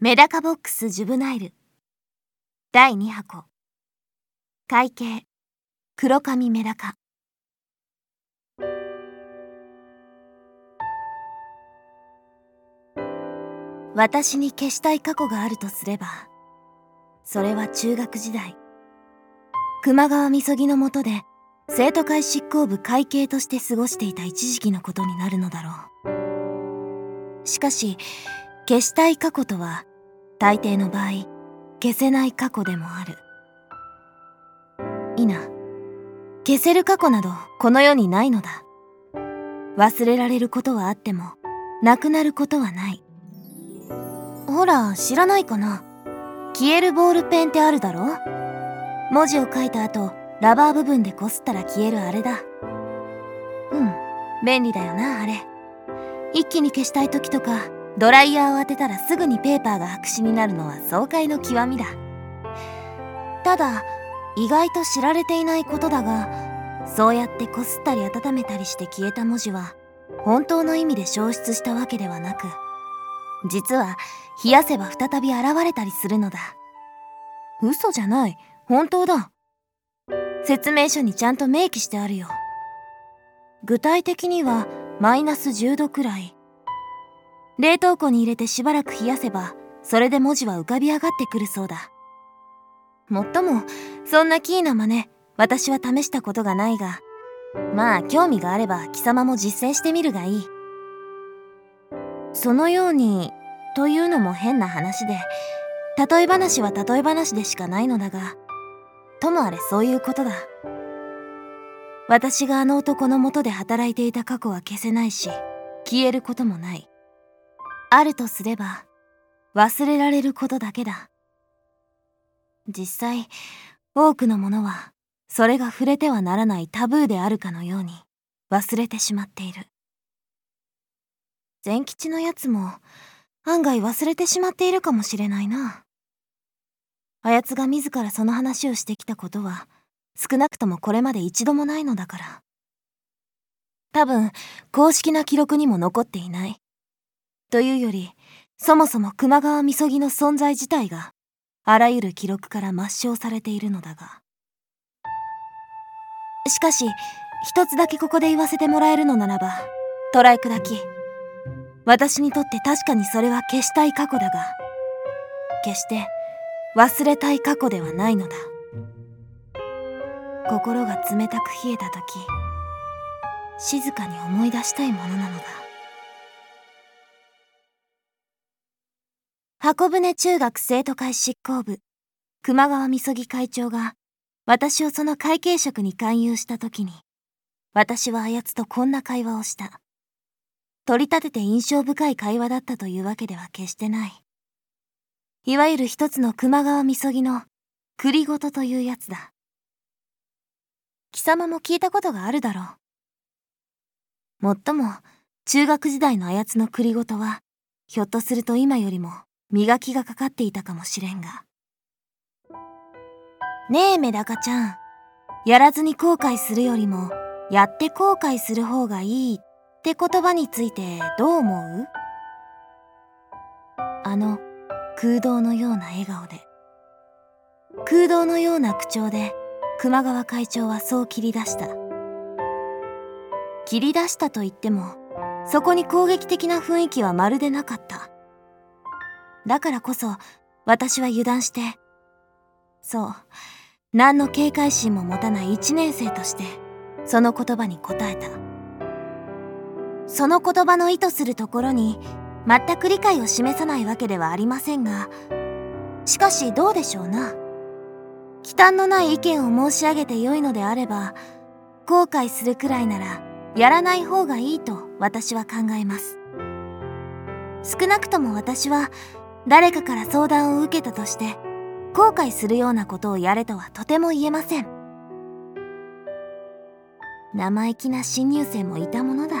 メダカボックスジュブナイル。第2箱。会計。黒髪メダカ。私に消したい過去があるとすればそれは中学時代。熊川みそぎのもとで生徒会執行部会計として過ごしていた一時期のことになるのだろう。しかし消したい過去とは大抵の場合消せない過去でもある。いな。消せる過去などこの世にないのだ。忘れられることはあってもなくなることはない。ほら知らないかな。消えるボールペンってあるだろ。文字を書いた後ラバー部分でこすったら消えるあれだ。うん便利だよなあれ。一気に消したい時とかドライヤーを当てたらすぐにペーパーが白紙になるのは爽快の極みだ。ただ意外と知られていないことだがそうやってこすったり温めたりして消えた文字は本当の意味で消失したわけではなく実は冷やせば再び現れたりするのだ。嘘じゃない。本当だ。説明書にちゃんと明記してあるよ。具体的にはマイナス10度くらい。冷凍庫に入れてしばらく冷やせばそれで文字は浮かび上がってくるそうだ。もっともそんなキーな真似私は試したことがないがまあ興味があれば貴様も実践してみるがいい。そのようにというのも変な話で例え話は例え話でしかないのだがともあれそういうことだ。私があの男のもとで働いていた過去は消せないし消えることもない。あるとすれば忘れられることだけだ。実際多くのものはそれが触れてはならないタブーであるかのように忘れてしまっている。善吉のやつも案外忘れてしまっているかもしれないな。あやつが自らその話をしてきたことは少なくともこれまで一度もないのだから。多分公式な記録にも残っていない。というよりそもそも熊川みそぎの存在自体があらゆる記録から抹消されているのだが。しかし一つだけここで言わせてもらえるのならばトライ砕き私にとって確かにそれは消したい過去だが決して忘れたい過去ではないのだ。心が冷たく冷えた時静かに思い出したいものなのだ。箱舟中学生徒会執行部熊川みそぎ会長が私をその会計職に勧誘した時に私はあやつとこんな会話をした。取り立てて印象深い会話だったというわけでは決してない。いわゆる一つの熊川みそぎの栗ごとというやつだ。貴様も聞いたことがあるだろう。もっとも中学時代のあやつの栗ごとはひょっとすると今よりも磨きがかかっていたかもしれんが。ねえメダカちゃん。やらずに後悔するよりも、やって後悔する方がいいって言葉についてどう思う？あの空洞のような笑顔で。空洞のような口調で熊川会長はそう切り出した。切り出したと言っても、そこに攻撃的な雰囲気はまるでなかった。だからこそ私は油断してそう何の警戒心も持たない1年生としてその言葉に答えた。その言葉の意図するところに全く理解を示さないわけではありませんがしかしどうでしょうな。忌憚のない意見を申し上げてよいのであれば後悔するくらいならやらない方がいいと私は考えます。少なくとも私は誰かから相談を受けたとして後悔するようなことをやれとはとても言えません。生意気な新入生もいたものだ。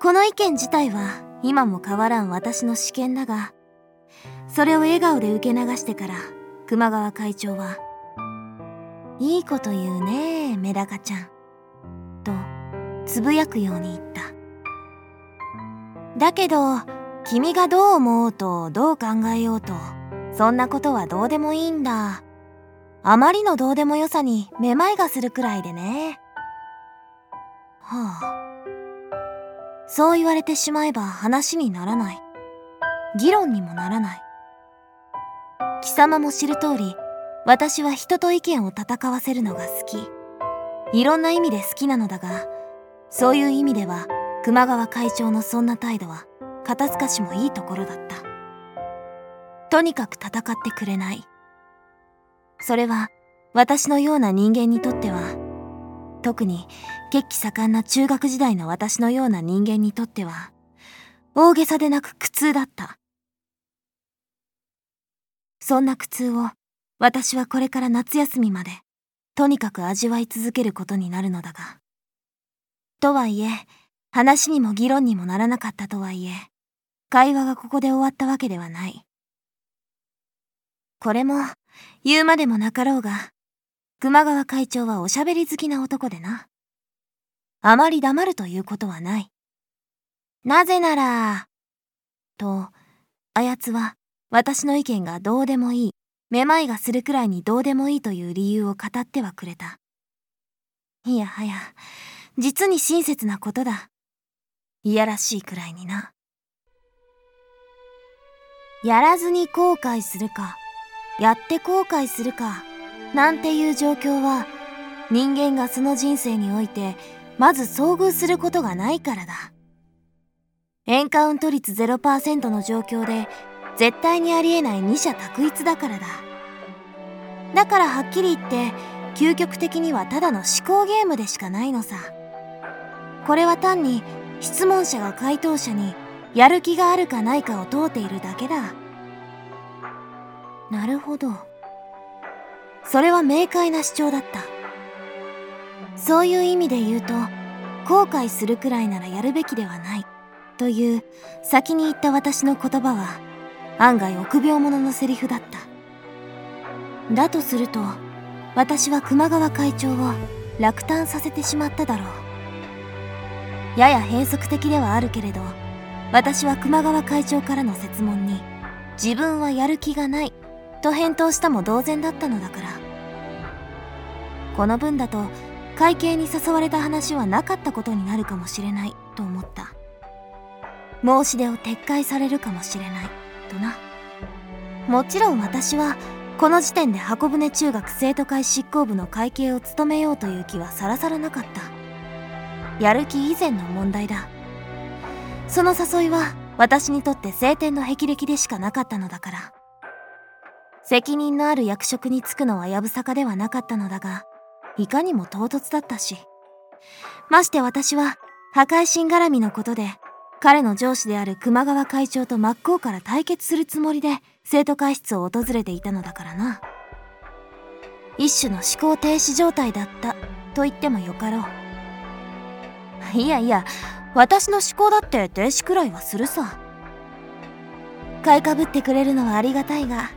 この意見自体は今も変わらん私の試験だがそれを笑顔で受け流してから熊川会長は「いいこと言うねメダカちゃん」とつぶやくように言った。だけど君がどう思おうとどう考えようとそんなことはどうでもいいんだ。あまりのどうでもよさにめまいがするくらいでね。はあ。そう言われてしまえば話にならない。議論にもならない。貴様も知る通り私は人と意見を戦わせるのが好き。いろんな意味で好きなのだがそういう意味では熊川会長のそんな態度は肩透かしもいいところだった。とにかく戦ってくれない。それは私のような人間にとっては特に血気盛んな中学時代の私のような人間にとっては大げさでなく苦痛だった。そんな苦痛を私はこれから夏休みまでとにかく味わい続けることになるのだが。とはいえ話にも議論にもならなかったとはいえ会話がここで終わったわけではないこれも言うまでもなかろうが熊川会長はおしゃべり好きな男でな。あまり黙るということはない。なぜなら、と、あやつは私の意見がどうでもいい、めまいがするくらいにどうでもいいという理由を語ってはくれた。いやはや、実に親切なことだ。いやらしいくらいにな。やらずに後悔するか、やって後悔するか。なんていう状況は人間がその人生においてまず遭遇することがないからだエンカウント率0%の状況で絶対にありえない二者択一だからだだからはっきり言って究極的にはただの思考ゲームでしかないのさこれは単に質問者が回答者にやる気があるかないかを問うているだけだ。なるほど。それは明快な主張だった。そういう意味で言うと後悔するくらいならやるべきではない。という先に言った私の言葉は案外臆病者のセリフだった。だとすると私は熊川会長を落胆させてしまっただろう。やや変則的ではあるけれど私は熊川会長からの設問に自分はやる気がないと返答したも同然だったのだから。この分だと会計に誘われた話はなかったことになるかもしれないと思った。申し出を撤回されるかもしれないとな。もちろん私はこの時点で箱舟中学生徒会執行部の会計を務めようという気はさらさらなかった。やる気以前の問題だ。その誘いは私にとって晴天の霹靂でしかなかったのだから責任のある役職に就くのはやぶさかではなかったのだが、いかにも唐突だったし。まして私は、破壊神絡みのことで、彼の上司である熊川会長と真っ向から対決するつもりで生徒会室を訪れていたのだからな。一種の思考停止状態だったと言ってもよかろう。いやいや、私の思考だって停止くらいはするさ。買いかぶってくれるのはありがたいが、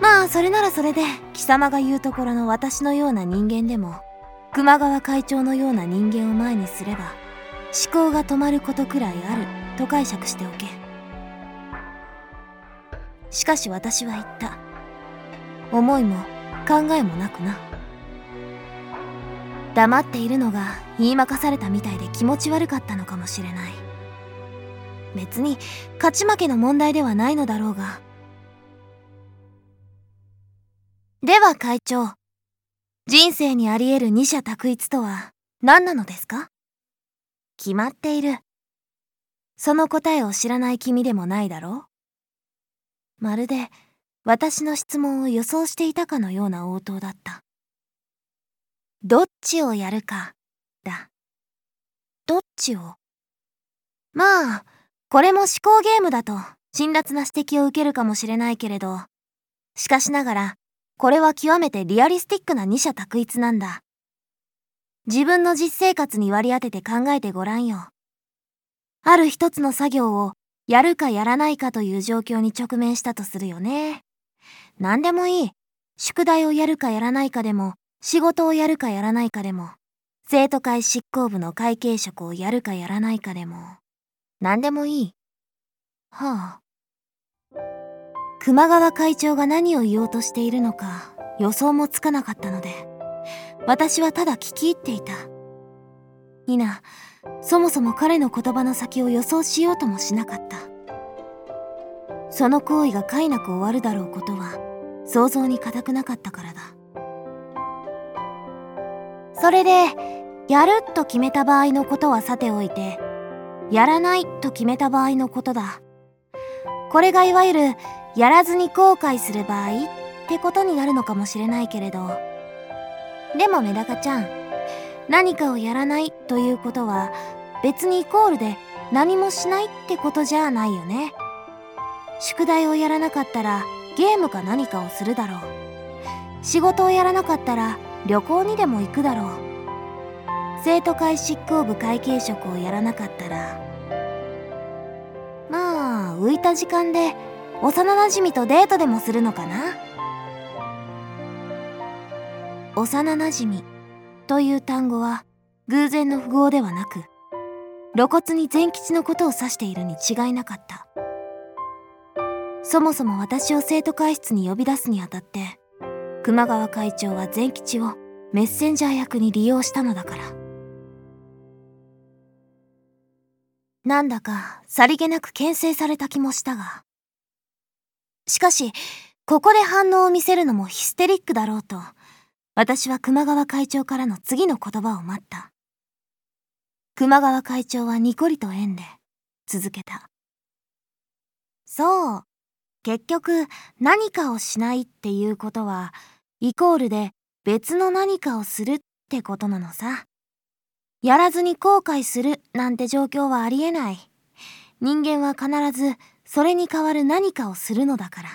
まあそれならそれで貴様が言うところの私のような人間でも熊川会長のような人間を前にすれば思考が止まることくらいあると解釈しておけ。しかし私は言った。思いも考えもなくな。黙っているのが言いまかされたみたいで気持ち悪かったのかもしれない。別に勝ち負けの問題ではないのだろうが。では会長、人生にあり得る二者択一とは何なのですか？決まっている。その答えを知らない君でもないだろう。まるで私の質問を予想していたかのような応答だった。どっちをやるか、だ。どっちを？まあ、これも思考ゲームだと辛辣な指摘を受けるかもしれないけれど、しかしながらこれは極めてリアリスティックな二者択一なんだ。自分の実生活に割り当てて考えてごらんよ。ある一つの作業をやるかやらないかという状況に直面したとするよね。何でもいい。宿題をやるかやらないかでも、仕事をやるかやらないかでも、生徒会執行部の会計職をやるかやらないかでも、何でもいい。はあ。熊川会長が何を言おうとしているのか予想もつかなかったので、私はただ聞き入っていた。ニナ、そもそも彼の言葉の先を予想しようともしなかった。その行為が快なく終わるだろうことは想像に難くなかったからだ。それで、やると決めた場合のことはさておいて、やらないと決めた場合のことだ。これがいわゆるやらずに後悔する場合ってことになるのかもしれないけれど。でもメダカちゃん何かをやらないということは別にイコールで何もしないってことじゃないよね。宿題をやらなかったらゲームか何かをするだろう。仕事をやらなかったら旅行にでも行くだろう。生徒会執行部会計職をやらなかったら。まあ浮いた時間で幼なじみとデートでもするのかな。幼なじみという単語は偶然の符号ではなく露骨に善吉のことを指しているに違いなかった。そもそも私を生徒会室に呼び出すにあたって熊川会長は善吉をメッセンジャー役に利用したのだからなんだかさりげなく牽制された気もしたがしかし、ここで反応を見せるのもヒステリックだろうと、私は熊川会長からの次の言葉を待った。熊川会長はニコリと笑んで、続けた。そう。結局、何かをしないっていうことは、イコールで別の何かをするってことなのさ。やらずに後悔するなんて状況はありえない。人間は必ずそれに代わる何かをするのだから。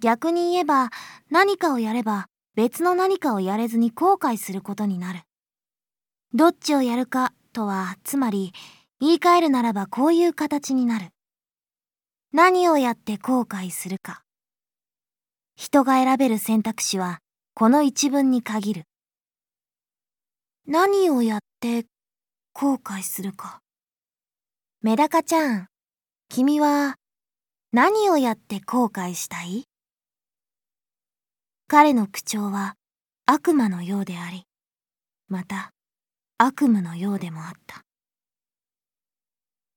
逆に言えば何かをやれば別の何かをやれずに後悔することになる。どっちをやるかとはつまり言い換えるならばこういう形になる。何をやって後悔するか。人が選べる選択肢はこの一文に限る。何をやって後悔するか。メダカちゃん、君は何をやって後悔したい？彼の口調は悪魔のようであり、また悪夢のようでもあった。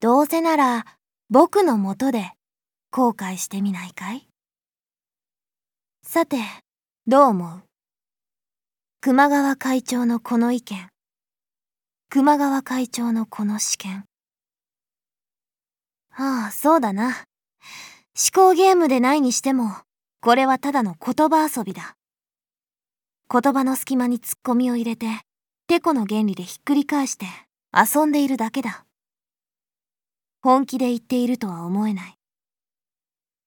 どうせなら僕のもとで後悔してみないかい？さて、どう思う？熊川会長のこの意見。熊川会長のこの試験。ああ、そうだな。思考ゲームでないにしても、これはただの言葉遊びだ。言葉の隙間にツッコミを入れて、てこの原理でひっくり返して遊んでいるだけだ。本気で言っているとは思えない。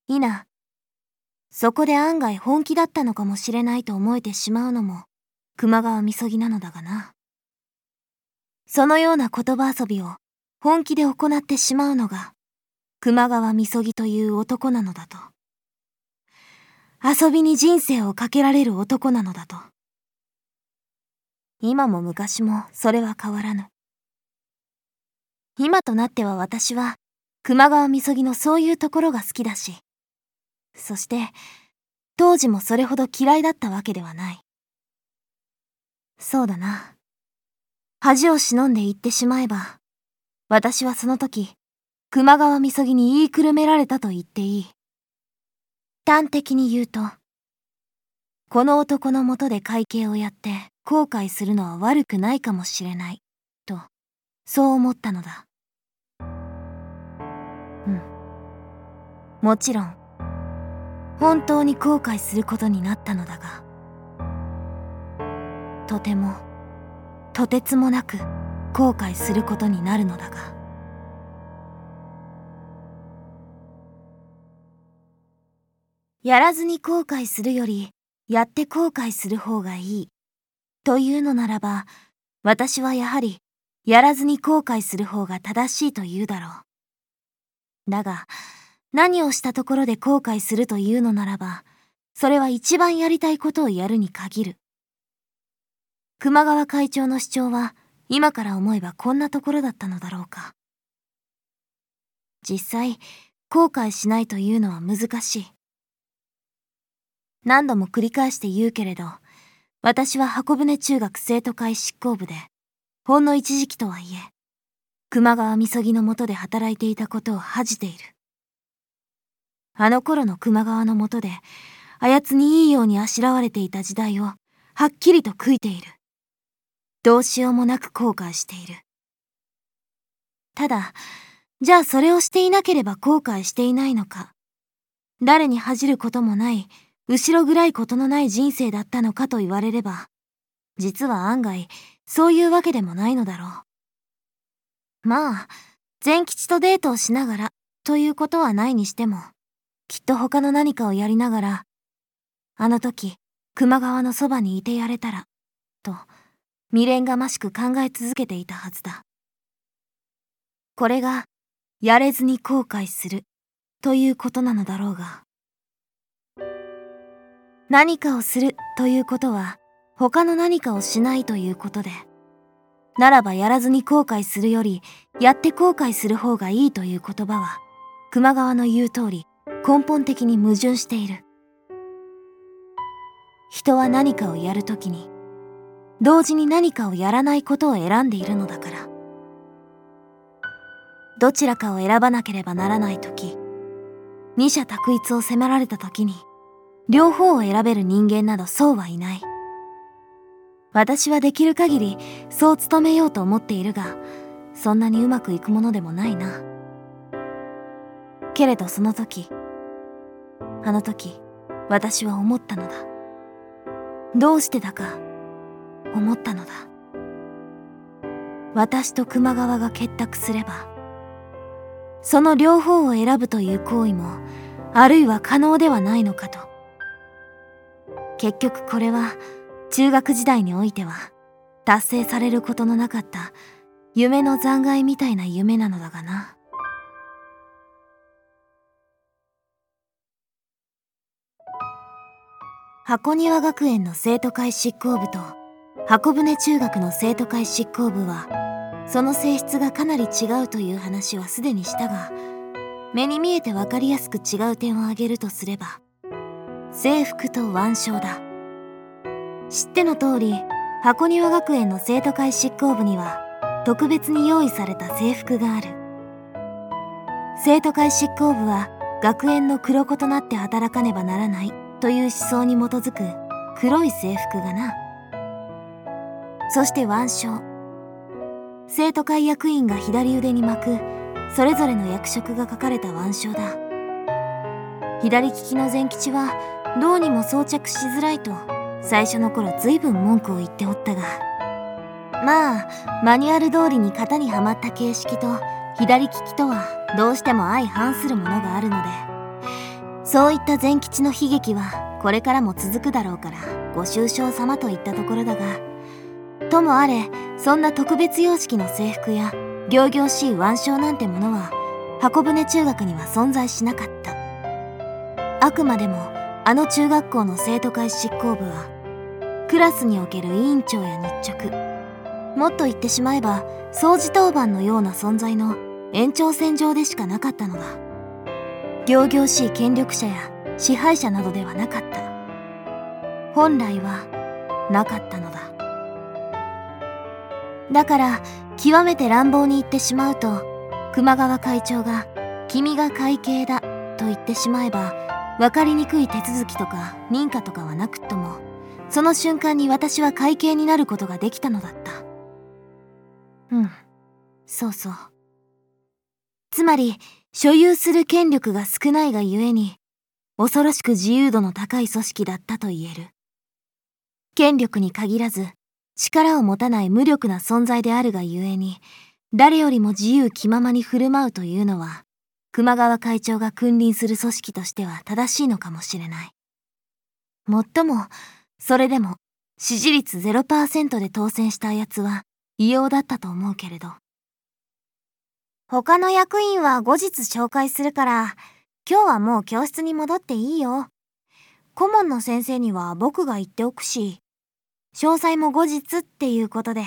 いな、そこで案外本気だったのかもしれないと思えてしまうのも、熊川みそぎなのだがな。そのような言葉遊びを本気で行ってしまうのが、熊川みそぎという男なのだと。遊びに人生をかけられる男なのだと。今も昔もそれは変わらぬ。今となっては私は熊川みそぎのそういうところが好きだし、そして当時もそれほど嫌いだったわけではない。そうだな。恥を忍んで言ってしまえば、私はその時、熊川みそぎに言いくるめられたと言っていい。端的に言うと、この男のもとで会計をやって後悔するのは悪くないかもしれない、と、そう思ったのだ。うん。もちろん、本当に後悔することになったのだが、とても、とてつもなく後悔することになるのだが。やらずに後悔するより、やって後悔する方がいい。というのならば、私はやはり、やらずに後悔する方が正しいと言うだろう。だが、何をしたところで後悔するというのならば、それは一番やりたいことをやるに限る。熊川会長の主張は、今から思えばこんなところだったのだろうか。実際後悔しないというのは難しい何度も繰り返して言うけれど私は箱舟中学生徒会執行部でほんの一時期とはいえ熊川みそぎのもとで働いていたことを恥じているあの頃の熊川のもとであやつにいいようにあしらわれていた時代をはっきりと悔いている。どうしようもなく後悔している。ただじゃあそれをしていなければ後悔していないのか。誰に恥じることもない後ろ暗いことのない人生だったのかと言われれば実は案外そういうわけでもないのだろう。まあ善吉とデートをしながらということはないにしてもきっと他の何かをやりながらあの時熊川のそばにいてやれたらと未練がましく考え続けていたはずだ。これがやれずに後悔するということなのだろうが。何かをするということは他の何かをしないということでならばやらずに後悔するよりやって後悔する方がいいという言葉は熊川の言う通り根本的に矛盾している。人は何かをやるときに同時に何かをやらないことを選んでいるのだから。どちらかを選ばなければならない時二者択一を迫られた時に両方を選べる人間などそうはいない。私はできる限りそう努めようと思っているがそんなにうまくいくものでもないな。けれどその時あの時私は思ったのだ。どうしてだか思ったのだ。私と熊川が結託すればその両方を選ぶという行為もあるいは可能ではないのかと。結局これは中学時代においては達成されることのなかった夢の残骸みたいな夢なのだがな。箱庭学園の生徒会執行部と箱舟中学の生徒会執行部はその性質がかなり違うという話はすでにしたが目に見えて分かりやすく違う点を挙げるとすれば制服と腕章だ。知っての通り箱庭学園の生徒会執行部には特別に用意された制服がある。生徒会執行部は学園の黒子となって働かねばならない。という思想に基づく黒い制服がな。そして腕章。生徒会役員が左腕に巻く。それぞれの役職が書かれた腕章だ。左利きの善吉はどうにも装着しづらいと最初の頃随分文句を言っておったが。まあマニュアル通りに型にはまった形式と左利きとはどうしても相反するものがあるのでそういった善吉の悲劇はこれからも続くだろうからご愁傷様といったところだがともあれそんな特別様式の制服や仰々しい腕章なんてものは箱舟中学には存在しなかった。あくまでもあの中学校の生徒会執行部はクラスにおける委員長や日直。もっと言ってしまえば掃除当番のような存在の延長線上でしかなかったのだ。仰々しい権力者や支配者などではなかった。本来はなかったのだ。だから極めて乱暴に言ってしまうと熊川会長が「君が会計だ」と言ってしまえば分かりにくい手続きとか認可とかはなくともその瞬間に私は会計になることができたのだった。うん。そうそう。つまり所有する権力が少ないがゆえに、恐ろしく自由度の高い組織だったと言える。権力に限らず、力を持たない無力な存在であるがゆえに、誰よりも自由気ままに振る舞うというのは、熊川会長が君臨する組織としては正しいのかもしれない。もっとも、それでも、支持率0%で当選したやつは異様だったと思うけれど。他の役員は後日紹介するから、今日はもう教室に戻っていいよ。顧問の先生には僕が言っておくし、詳細も後日っていうことで。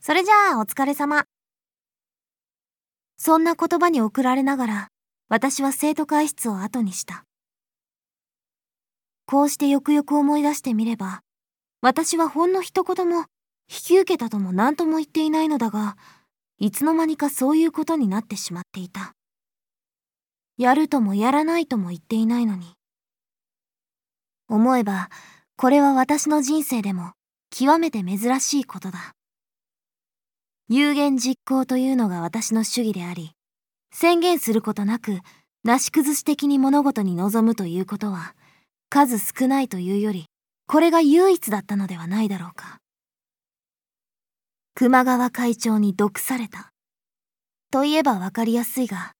それじゃあお疲れ様。そんな言葉に送られながら私は生徒会室を後にしたこうしてよくよく思い出してみれば私はほんの一言も引き受けたとも何とも言っていないのだがいつの間にかそういうことになってしまっていた。やるともやらないとも言っていないのに。思えばこれは私の人生でも極めて珍しいことだ。有言実行というのが私の主義であり宣言することなくなし崩し的に物事に臨むということは数少ないというよりこれが唯一だったのではないだろうか。熊川会長に毒されたといえば分かりやすいが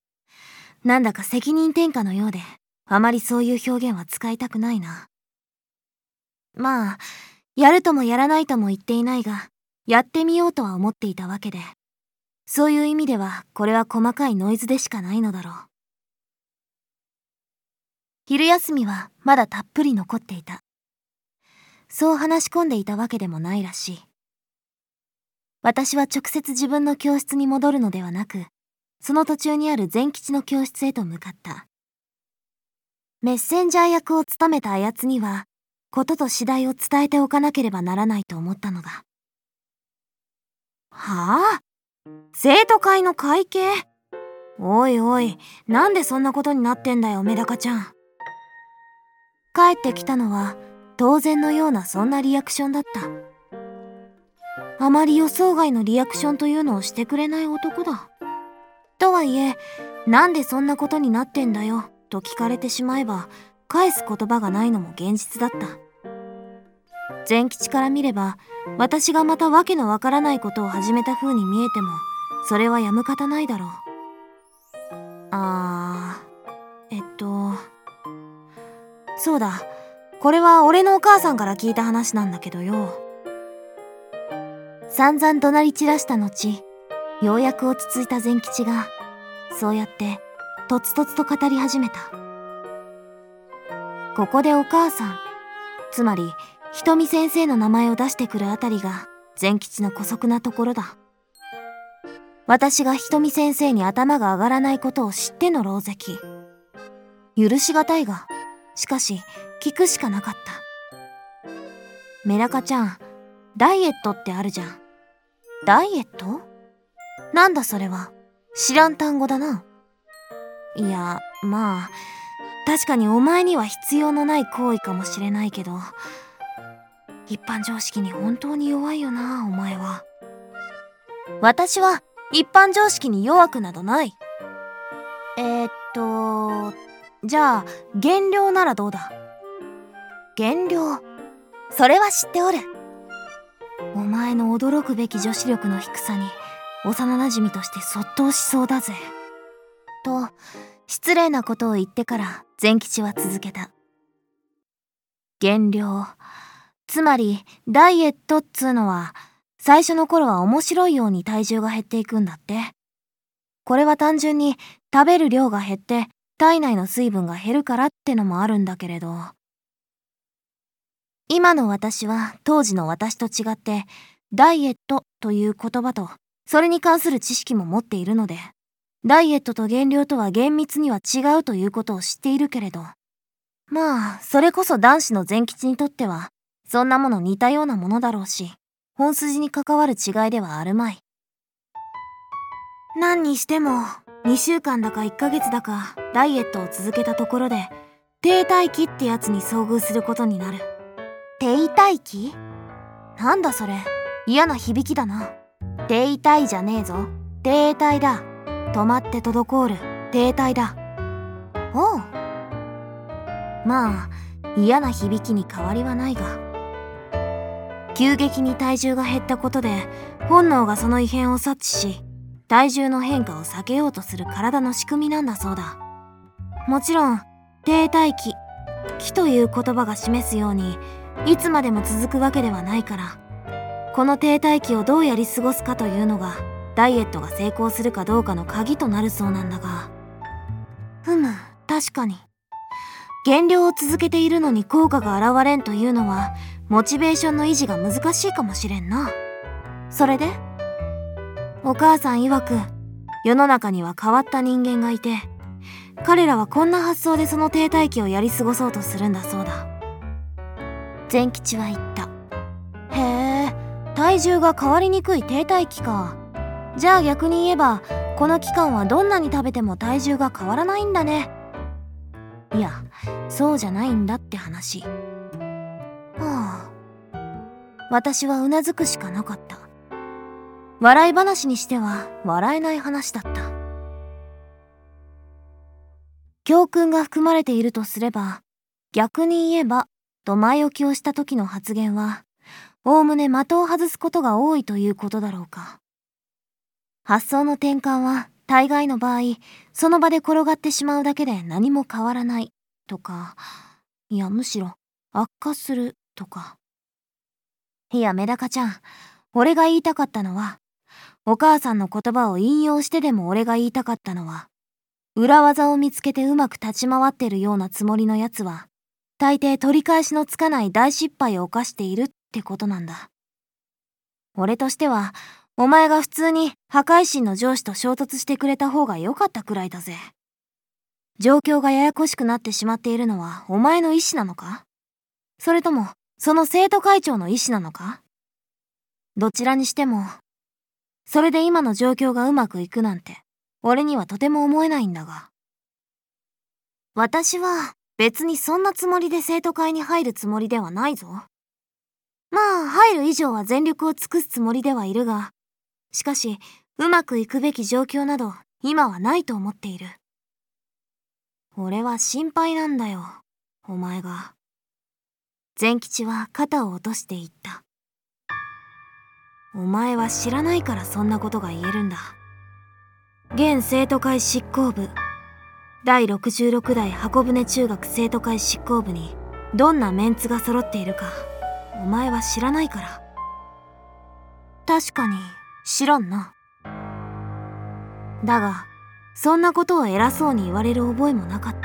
なんだか責任転嫁のようであまりそういう表現は使いたくないなまあ、やるともやらないとも言っていないが、やってみようとは思っていたわけで、そういう意味ではこれは細かいノイズでしかないのだろう。昼休みはまだたっぷり残っていた。そう話し込んでいたわけでもないらしい。私は直接自分の教室に戻るのではなく、その途中にある全吉の教室へと向かった。メッセンジャー役を務めたあやつには、ことと次第を伝えておかなければならないと思ったのだ。はあ？生徒会の会計？おいおい、なんでそんなことになってんだよ、メダカちゃん。帰ってきたのは、当然のようなそんなリアクションだった。あまり予想外のリアクションというのをしてくれない男だ。とはいえ、なんでそんなことになってんだよ、と聞かれてしまえば、返す言葉がないのも現実だった。善吉から見れば私がまた訳のわからないことを始めた風に見えてもそれはやむ方ないだろう。あーえっとそうだ。これは俺のお母さんから聞いた話なんだけどよ。散々怒鳴り散らした後ようやく落ち着いた善吉がそうやってとつとつと語り始めた。ここでお母さんつまりひとみ先生の名前を出してくるあたりが善吉の姑息なところだ。私がひとみ先生に頭が上がらないことを知っての狼藉許しがたいがしかし聞くしかなかった。メダカちゃんダイエットってあるじゃん。ダイエット？なんだそれは。知らん単語だな。いやまあ確かにお前には必要のない行為かもしれないけど一般常識に本当に弱いよなお前は。私は一般常識に弱くなどない。えー、っとじゃあ減量ならどうだ？減量。それは知っておる。前の驚くべき女子力の低さに幼なじみとしてそっとしそうだぜと失礼なことを言ってから善吉は続けた。減量。つまり、ダイエットっつうのは、最初の頃は面白いように体重が減っていくんだって。これは単純に食べる量が減って体内の水分が減るからってのもあるんだけれど。今の私は当時の私と違って、ダイエットという言葉と、それに関する知識も持っているので、ダイエットと減量とは厳密には違うということを知っているけれど。まあ、それこそ男子の前吉にとっては、そんなもの似たようなものだろうし、本筋に関わる違いではあるまい。何にしても、2週間だか1ヶ月だか、ダイエットを続けたところで、停滞期ってやつに遭遇することになる。停滞期なんだそれ。嫌な響きだな。停滞じゃねえぞ。停滞だ。止まって滞る停滞だおうまあ嫌な響きに変わりはないが急激に体重が減ったことで本能がその異変を察知し体重の変化を避けようとする体の仕組みなんだそうだもちろん停滞期気という言葉が示すようにいつまでも続くわけではないからこの停滞期をどうやり過ごすかというのがダイエットが成功するかどうかの鍵となるそうなんだが。ふむ確かに。減量を続けているのに効果が現れんというのはモチベーションの維持が難しいかもしれんな。それでお母さん曰く世の中には変わった人間がいて彼らはこんな発想でその停滞期をやり過ごそうとするんだそうだ善吉は言った。へえ体重が変わりにくい停滞期か。じゃあ逆に言えばこの期間はどんなに食べても体重が変わらないんだね。いやそうじゃないんだって話。はあ。私はうなずくしかなかった。笑い話にしては笑えない話だった。教訓が含まれているとすれば逆に言えばと前置きをした時の発言はおおむね的を外すことが多いということだろうか。発想の転換は大概の場合その場で転がってしまうだけで何も変わらないとかいやむしろ悪化するとか。いやメダカちゃん俺が言いたかったのはお母さんの言葉を引用してでも俺が言いたかったのは裏技を見つけてうまく立ち回ってるようなつもりのやつは大抵取り返しのつかない大失敗を犯しているってことなんだ。俺としてはお前が普通に破壊神の上司と衝突してくれた方が良かったくらいだぜ。状況がややこしくなってしまっているのはお前の意思なのか？それともその生徒会長の意思なのか？どちらにしてもそれで今の状況がうまくいくなんて俺にはとても思えないんだが。私は別にそんなつもりで生徒会に入るつもりではないぞ。まあ入る以上は全力を尽くすつもりではいるがしかしうまくいくべき状況など今はないと思っている。俺は心配なんだよお前が。善吉は肩を落として言った。お前は知らないからそんなことが言えるんだ。現生徒会執行部。第66代箱舟中学生徒会執行部にどんなメンツが揃っているかお前は知らないから。確かに知らんな。だがそんなことを偉そうに言われる覚えもなかった。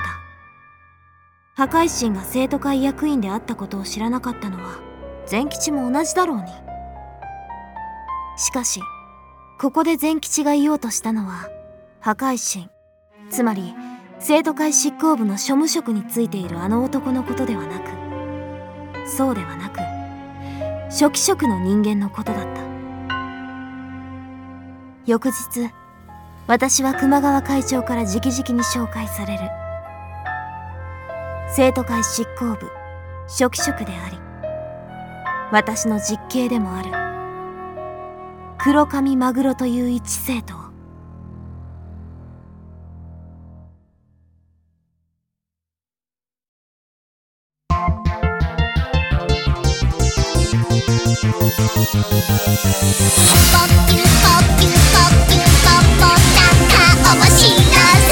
破壊神が生徒会役員であったことを知らなかったのは善吉も同じだろうに。しかしここで善吉が言おうとしたのは破壊神。つまり生徒会執行部の庶務職についているあの男のことではなくそうではなく初期職の人間のことだった。翌日私は熊川会長から直々に紹介される。生徒会執行部初期職であり私の実刑でもある。黒髪マグロという一生徒僕僕僕僕なんか面ろい